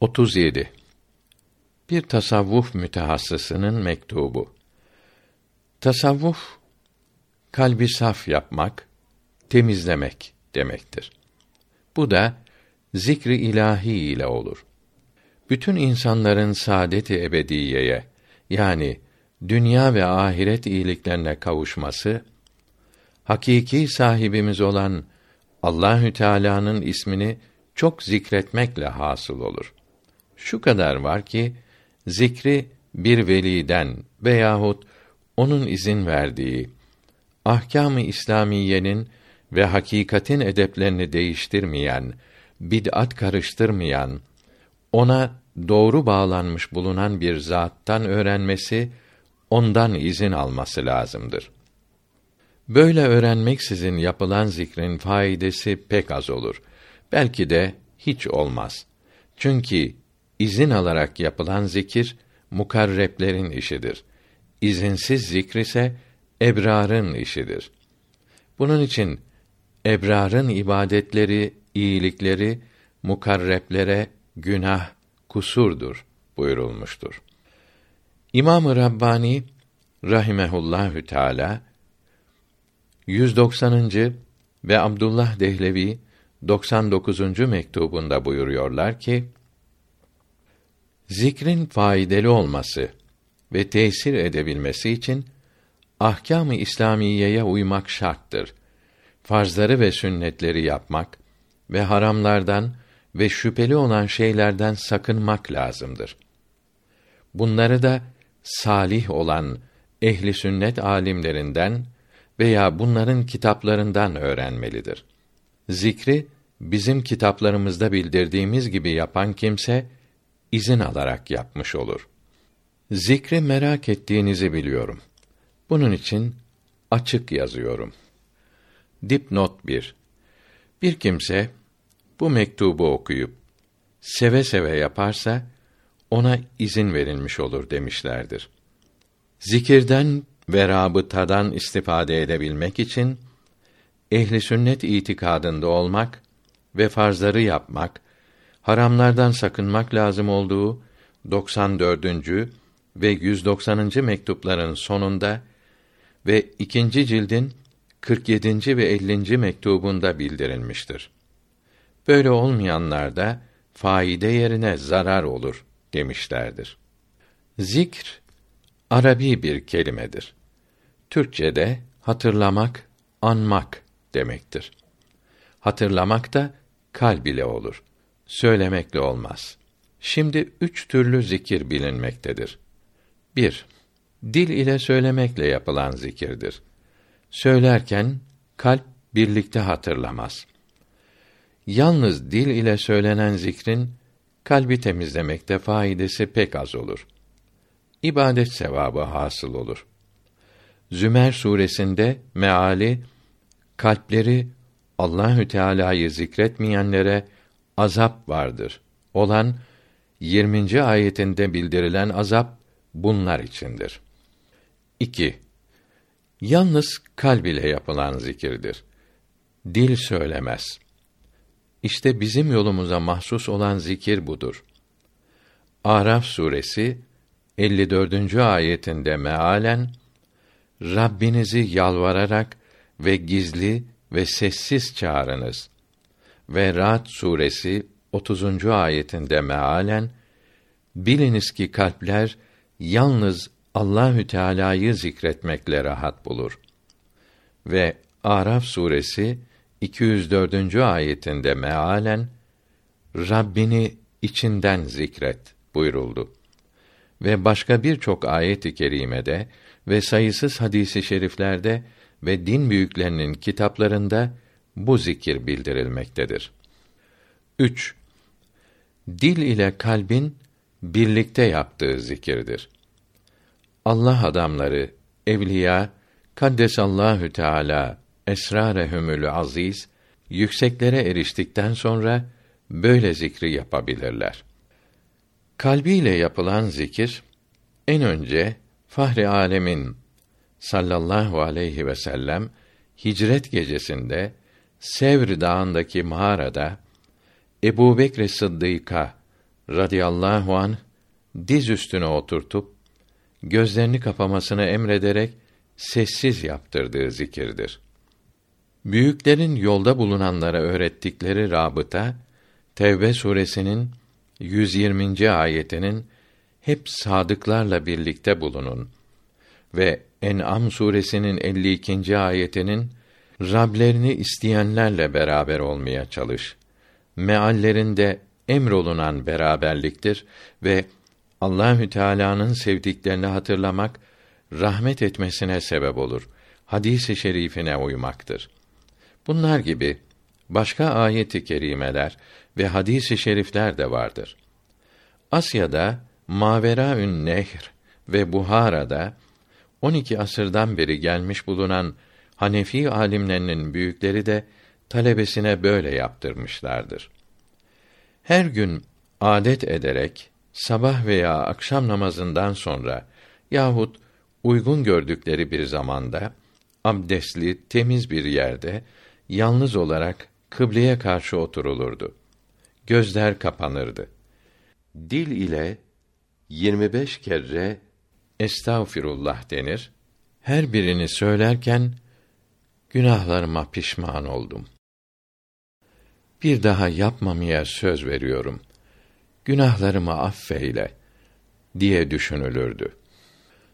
37 Bir tasavvuf mütehassısının mektubu. Tasavvuf kalbi saf yapmak, temizlemek demektir. Bu da zikri ilahi ile olur. Bütün insanların saadet-i ebediyeye yani dünya ve ahiret iyiliklerine kavuşması hakiki sahibimiz olan Allahü Teala'nın ismini çok zikretmekle hasıl olur. Şu kadar var ki zikri bir veliden veyahut onun izin verdiği ahkâm-ı İslamiyenin ve hakikatin edeplerini değiştirmeyen, bid'at karıştırmayan, ona doğru bağlanmış bulunan bir zattan öğrenmesi, ondan izin alması lazımdır. Böyle öğrenmeksizin yapılan zikrin faidesi pek az olur. Belki de hiç olmaz. Çünkü izin alarak yapılan zikir mukarreplerin işidir. İzinsiz zikr ise ebrarın işidir. Bunun için ebrarın ibadetleri, iyilikleri mukarreplere günah, kusurdur buyurulmuştur. İmam-ı Rabbani rahimehullahü teala 190. ve Abdullah Dehlevi 99. mektubunda buyuruyorlar ki Zikrin faydalı olması ve tesir edebilmesi için ahkâm-ı İslamiyeye uymak şarttır. Farzları ve sünnetleri yapmak ve haramlardan ve şüpheli olan şeylerden sakınmak lazımdır. Bunları da salih olan ehli sünnet alimlerinden veya bunların kitaplarından öğrenmelidir. Zikri bizim kitaplarımızda bildirdiğimiz gibi yapan kimse izin alarak yapmış olur. Zikri merak ettiğinizi biliyorum. Bunun için açık yazıyorum. Dipnot 1. Bir kimse bu mektubu okuyup seve seve yaparsa ona izin verilmiş olur demişlerdir. Zikirden ve rabıtadan istifade edebilmek için ehli sünnet itikadında olmak ve farzları yapmak, haramlardan sakınmak lazım olduğu 94. ve 190. mektupların sonunda ve ikinci cildin 47. ve 50. mektubunda bildirilmiştir. Böyle olmayanlarda faide yerine zarar olur demişlerdir. Zikr Arabi bir kelimedir. Türkçede hatırlamak, anmak demektir. Hatırlamak da kalb ile olur. Söylemekle olmaz. Şimdi üç türlü zikir bilinmektedir. 1. Dil ile söylemekle yapılan zikirdir. Söylerken kalp birlikte hatırlamaz. Yalnız dil ile söylenen zikrin kalbi temizlemekte faidesi pek az olur. İbadet sevabı hasıl olur. Zümer suresinde meali kalpleri Allahü Teala'yı zikretmeyenlere azap vardır. Olan 20. ayetinde bildirilen azap bunlar içindir. 2. Yalnız kalb ile yapılan zikirdir. Dil söylemez. İşte bizim yolumuza mahsus olan zikir budur. Araf suresi 54. ayetinde mealen Rabbinizi yalvararak ve gizli ve sessiz çağırınız. Ve Ra'd suresi 30. ayetinde mealen biliniz ki kalpler yalnız Allahü Teala'yı zikretmekle rahat bulur. Ve Araf suresi 204. ayetinde mealen Rabbini içinden zikret buyuruldu. Ve başka birçok ayet-i kerimede ve sayısız hadisi şeriflerde ve din büyüklerinin kitaplarında bu zikir bildirilmektedir. 3. Dil ile kalbin birlikte yaptığı zikirdir. Allah adamları, evliya, kaddesallahu teala esrarehumül aziz yükseklere eriştikten sonra böyle zikri yapabilirler. Kalbiyle yapılan zikir en önce Fahri Alemin sallallahu aleyhi ve sellem hicret gecesinde Sevr dağındaki mağarada Ebu Bekr Sıddık'a radıyallahu an diz üstüne oturtup gözlerini kapamasını emrederek sessiz yaptırdığı zikirdir. Büyüklerin yolda bulunanlara öğrettikleri rabıta Tevbe suresinin 120. ayetinin hep sadıklarla birlikte bulunun ve En'am suresinin 52. ayetinin Rablerini isteyenlerle beraber olmaya çalış. Meallerinde emrolunan beraberliktir ve Allahü Teala'nın sevdiklerini hatırlamak rahmet etmesine sebep olur. Hadisi şerifine uymaktır. Bunlar gibi başka ayet-i kerimeler ve hadisi şerifler de vardır. Asya'da Maveraün Nehr ve Buhara'da 12 asırdan beri gelmiş bulunan Hanefi alimlerinin büyükleri de talebesine böyle yaptırmışlardır. Her gün adet ederek sabah veya akşam namazından sonra yahut uygun gördükleri bir zamanda abdestli, temiz bir yerde yalnız olarak kıbleye karşı oturulurdu. Gözler kapanırdı. Dil ile 25 kere estağfirullah denir. Her birini söylerken günahlarıma pişman oldum. Bir daha yapmamaya söz veriyorum. Günahlarımı affeyle diye düşünülürdü.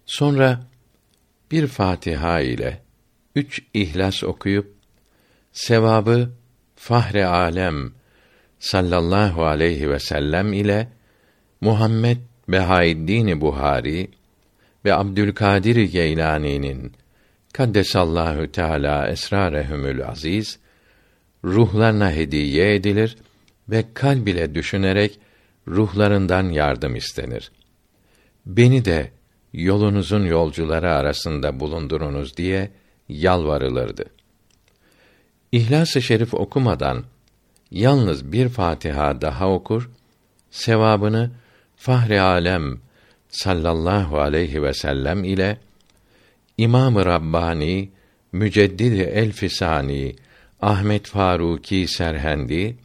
Sonra bir Fatiha ile üç İhlas okuyup sevabı Fahre Alem sallallahu aleyhi ve sellem ile Muhammed Behaeddin Buhari ve Abdülkadir Geylani'nin Kaddesallahu Teala esrarehumül aziz ruhlarına hediye edilir ve kalb ile düşünerek ruhlarından yardım istenir. Beni de yolunuzun yolcuları arasında bulundurunuz diye yalvarılırdı. İhlas-ı Şerif okumadan yalnız bir Fatiha daha okur, sevabını Fahri Alem sallallahu aleyhi ve sellem ile İmam-ı Rabbani Müceddidi Elfisani Ahmet Faruki Serhendi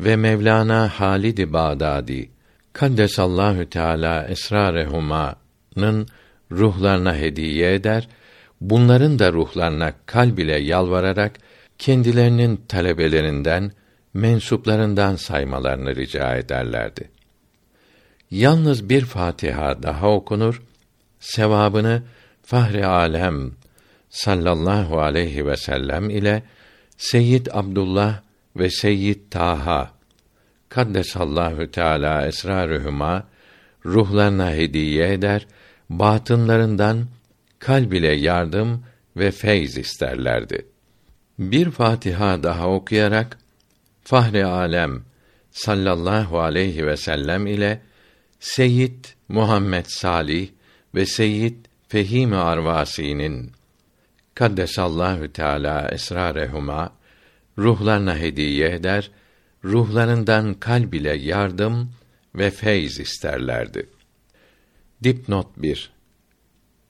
ve Mevlana Halid-i Bağdadi Kaddesallahu Teala esrarehuma'nın ruhlarına hediye eder, bunların da ruhlarına kalb ile yalvararak kendilerinin talebelerinden, mensuplarından saymalarını rica ederlerdi. Yalnız bir Fatiha daha okunur, sevabını Fahri Alem sallallahu aleyhi ve sellem ile Seyyid Abdullah ve Seyyid Taha kaddesallahu teala esrarühuma ruhlarına hediye eder, batınlarından kalb ile yardım ve feyz isterlerdi. Bir Fatiha daha okuyarak Fahri Alem sallallahu aleyhi ve sellem ile Seyyid Muhammed Salih ve Seyyid Fehim Arvasi'nin kaddesallahu teala esrarehuma ruhlarına hediye eder, ruhlarından kalb ile yardım ve feyz isterlerdi. Dipnot 1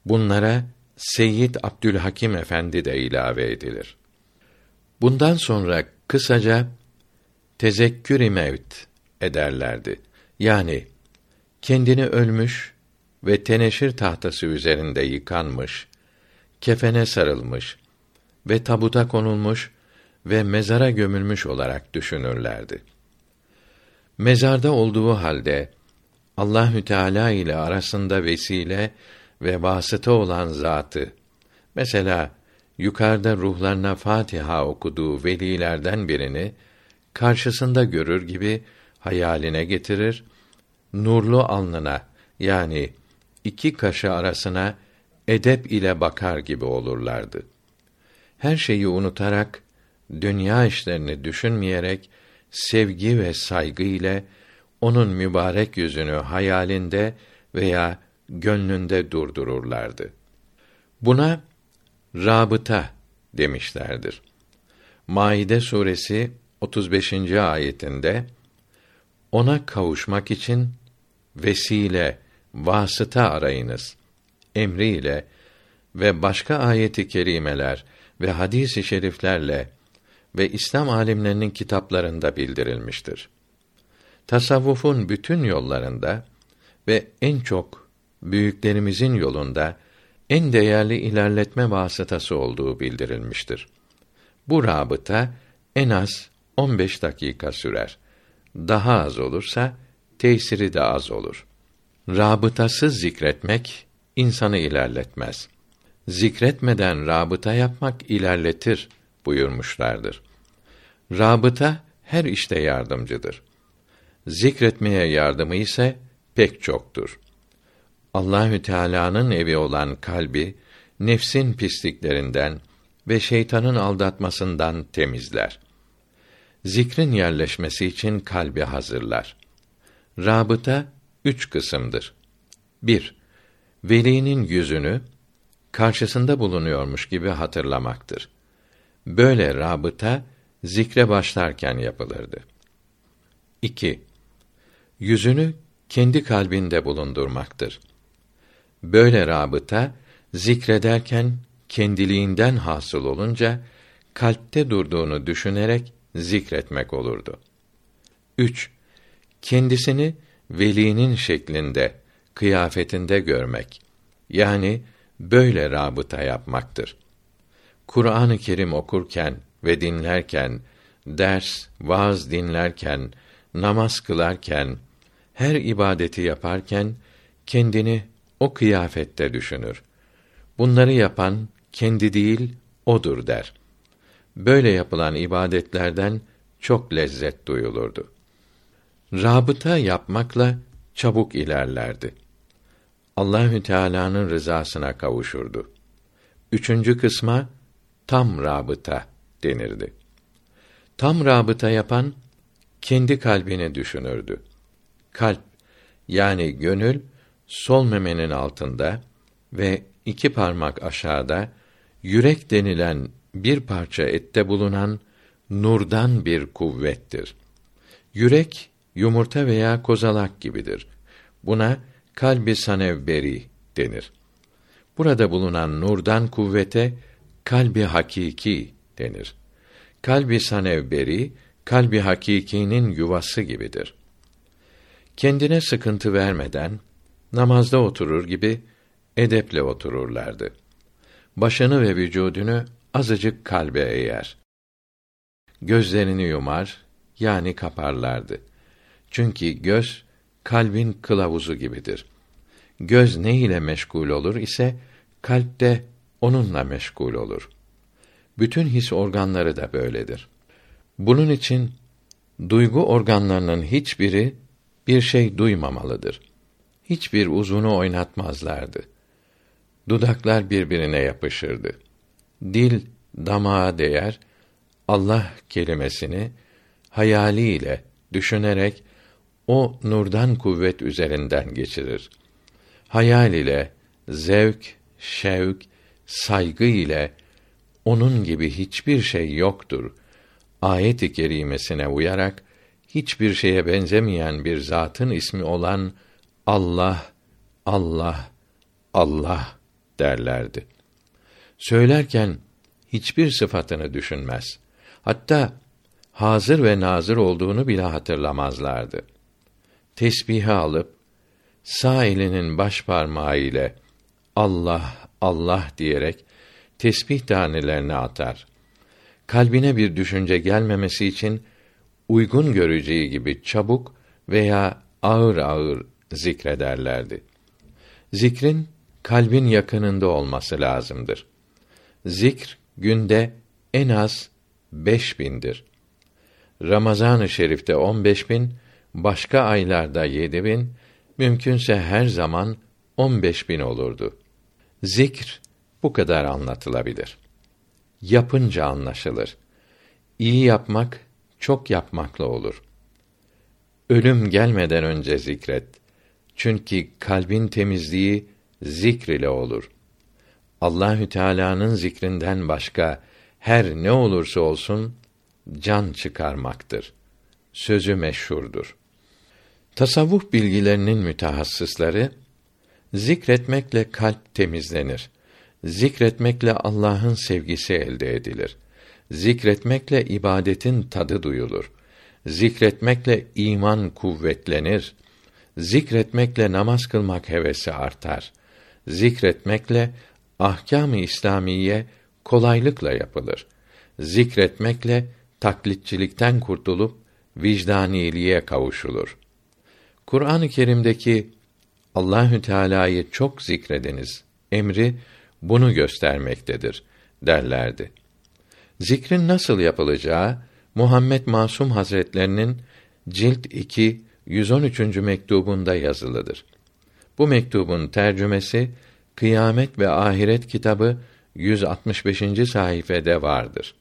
Bunlara Seyyid Abdülhakim Efendi de ilave edilir. Bundan sonra kısaca tezekkür-i mevt ederlerdi. Yani kendini ölmüş ve teneşir tahtası üzerinde yıkanmış, kefene sarılmış ve tabuta konulmuş ve mezara gömülmüş olarak düşünürlerdi. Mezarda olduğu halde Allahü Teala ile arasında vesile ve vasıta olan zatı mesela yukarıda ruhlarına Fatiha okuduğu velilerden birini karşısında görür gibi hayaline getirir, nurlu alnına yani iki kaşı arasına edep ile bakar gibi olurlardı. Her şeyi unutarak dünya işlerini düşünmeyerek sevgi ve saygı ile onun mübarek yüzünü hayalinde veya gönlünde durdururlardı. Buna rabıta demişlerdir. Maide suresi 35. ayetinde ona kavuşmak için vesile, vasıta arayınız emriyle ve başka ayeti kerimeler ve hadis-i şeriflerle ve İslam alimlerinin kitaplarında bildirilmiştir. Tasavvufun bütün yollarında ve en çok büyüklerimizin yolunda en değerli ilerletme vasıtası olduğu bildirilmiştir. Bu rabıta en az 15 dakika sürer. Daha az olursa tesiri de az olur. Rabıtasız zikretmek insanı ilerletmez. Zikretmeden rabıta yapmak ilerletir buyurmuşlardır. Rabıta her işte yardımcıdır. Zikretmeye yardımı ise pek çoktur. Allahü Teala'nın evi olan kalbi nefsin pisliklerinden ve şeytanın aldatmasından temizler. Zikrin yerleşmesi için kalbi hazırlar. Rabıta üç kısımdır. 1. Velinin yüzünü karşısında bulunuyormuş gibi hatırlamaktır. Böyle rabıta zikre başlarken yapılırdı. 2. Yüzünü kendi kalbinde bulundurmaktır. Böyle rabıta zikrederken kendiliğinden hasıl olunca kalpte durduğunu düşünerek zikretmek olurdu. 3. Kendisini velinin şeklinde, kıyafetinde görmek. Yani böyle rabıta yapmaktır. Kur'an-ı Kerim okurken ve dinlerken, ders, vaaz dinlerken, namaz kılarken, her ibadeti yaparken kendini o kıyafette düşünür. Bunları yapan kendi değil odur der. Böyle yapılan ibadetlerden çok lezzet duyulurdu. Rabıta yapmakla çabuk ilerlerdi. Allahü Teala'nın rızasına kavuşurdu. Üçüncü kısma tam rabıta denirdi. Tam rabıta yapan kendi kalbini düşünürdü. Kalp yani gönül sol memenin altında ve iki parmak aşağıda yürek denilen bir parça ette bulunan nurdan bir kuvvettir. Yürek yumurta veya kozalak gibidir. Buna kalbi sanevberi denir. Burada bulunan nurdan kuvvete kalbi hakiki denir. Kalbi sanevberi kalbi hakikinin yuvası gibidir. Kendine sıkıntı vermeden namazda oturur gibi edeple otururlardı. Başını ve vücudunu azıcık kalbe eğer. Gözlerini yumar, yani kaparlardı. Çünkü göz kalbin kılavuzu gibidir. Göz ne ile meşgul olur ise kalp de onunla meşgul olur. Bütün his organları da böyledir. Bunun için duygu organlarının hiçbiri bir şey duymamalıdır. Hiçbir uzunu oynatmazlardı. Dudaklar birbirine yapışırdı. Dil damağa değer, Allah kelimesini hayaliyle düşünerek o nurdan kuvvet üzerinden geçirir. Hayal ile zevk, şevk, saygı ile onun gibi hiçbir şey yoktur. Ayet-i kerimesine uyarak hiçbir şeye benzemeyen bir zatın ismi olan Allah, Allah, Allah derlerdi. Söylerken hiçbir sıfatını düşünmez. Hatta hazır ve nazır olduğunu bile hatırlamazlardı. Tesbihi alıp sağ elinin baş parmağı ile Allah, Allah diyerek tesbih tanelerini atar. Kalbine bir düşünce gelmemesi için uygun göreceği gibi çabuk veya ağır ağır zikrederlerdi. Zikrin kalbin yakınında olması lazımdır. Zikr günde en az beş bindir. Ramazan-ı Şerif'te on beş bin, başka aylarda yedi bin, mümkünse her zaman on beş bin olurdu. Zikr bu kadar anlatılabilir. Yapınca anlaşılır. İyi yapmak çok yapmakla olur. Ölüm gelmeden önce zikret. Çünkü kalbin temizliği zikr ile olur. Allahü Teala'nın zikrinden başka her ne olursa olsun can çıkarmaktır. Sözü meşhurdur. Tasavvuf bilgilerinin mütehassısları zikretmekle kalp temizlenir. Zikretmekle Allah'ın sevgisi elde edilir. Zikretmekle ibadetin tadı duyulur. Zikretmekle iman kuvvetlenir. Zikretmekle namaz kılmak hevesi artar. Zikretmekle ahkâm-ı İslamiye kolaylıkla yapılır. Zikretmekle taklitçilikten kurtulup vicdaniliğe kavuşulur. Kur'an-ı Kerim'deki Allahü Teala'yı çok zikrediniz emri bunu göstermektedir derlerdi. Zikrin nasıl yapılacağı Muhammed Masum Hazretlerinin cilt 2 113. mektubunda yazılıdır. Bu mektubun tercümesi Kıyamet ve Ahiret kitabı 165. sayfede vardır.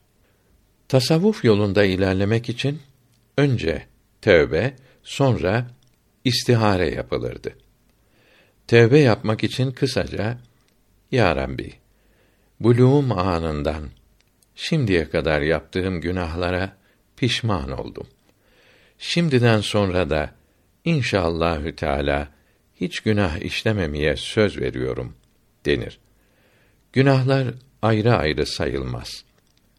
Tasavvuf yolunda ilerlemek için önce tövbe, sonra istihare yapılırdı. Tövbe yapmak için kısaca Ya Rabbi, buluğum anından şimdiye kadar yaptığım günahlara pişman oldum. Şimdiden sonra da inşallahü teala hiç günah işlememeye söz veriyorum denir. Günahlar ayrı ayrı sayılmaz.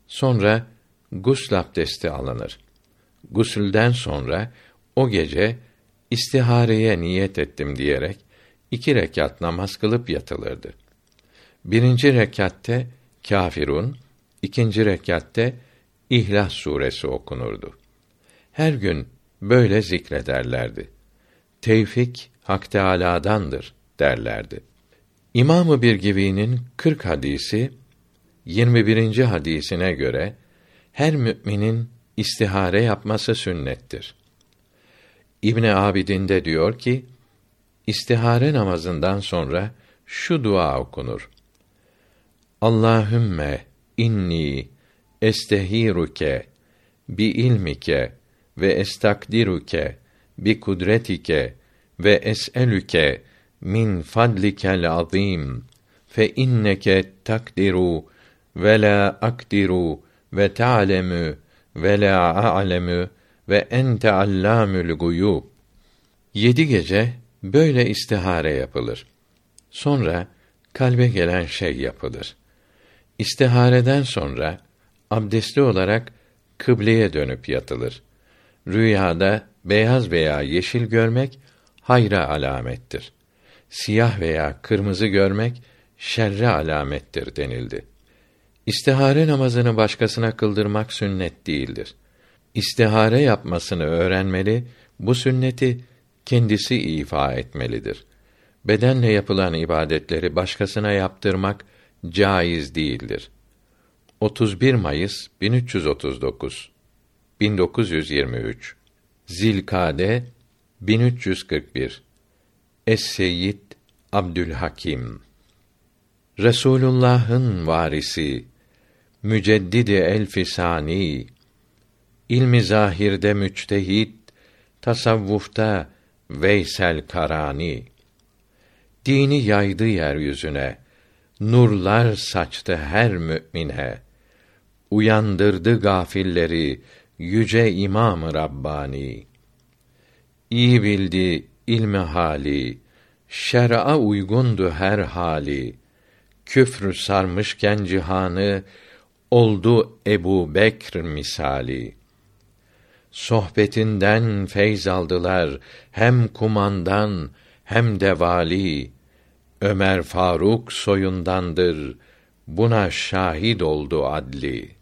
Sonra gusl abdesti alınır. Gusülden sonra o gece istihareye niyet ettim diyerek iki rekat namaz kılıp yatılırdı. Birinci rekatte kâfirun, ikinci rekatte İhlas suresi okunurdu. Her gün böyle zikrederlerdi. Tevfik Hak Teâlâ'dandır derlerdi. İmamı bir givinin 40 hadisi 21. hadisine göre her müminin istihare yapması sünnettir. İbn Abidin de diyor ki istihare namazından sonra şu dua okunur. Allahümme inni estehiruke bi ilmike ve estakdiruke bi kudretike ve es'elüke min fadlikel azim fe inneke takdiru ve la akdiru ve ta'lemu ve la a'lemu ve ente allamül guyub. Yedi gece böyle istihare yapılır. Sonra kalbe gelen şey yapılır. İstihareden sonra abdestli olarak kıbleye dönüp yatılır. Rüyada beyaz veya yeşil görmek hayra alamettir. Siyah veya kırmızı görmek şerre alamettir denildi. İstihare namazını başkasına kıldırmak sünnet değildir. İstihare yapmasını öğrenmeli, bu sünneti kendisi ifa etmelidir. Bedenle yapılan ibadetleri başkasına yaptırmak caiz değildir. 31 Mayıs 1339 1923 Zilkade 1341 Es-Seyyid Abdülhakim Resulullah'ın varisi müceddidi elfisani ilmi zahirde müçtehit tasavvufta Veysel Karani. Dini yaydı yeryüzüne nurlar saçtı her mümine. Uyandırdı gafilleri yüce İmam Rabbani. İyi bildi ilmi hali şer'a uygundu her hali. Küfrü sarmışken cihanı oldu Ebu Bekr misali. Sohbetinden feyz aldılar hem kumandan hem de vali. Ömer Faruk soyundandır. Buna şahit oldu adli.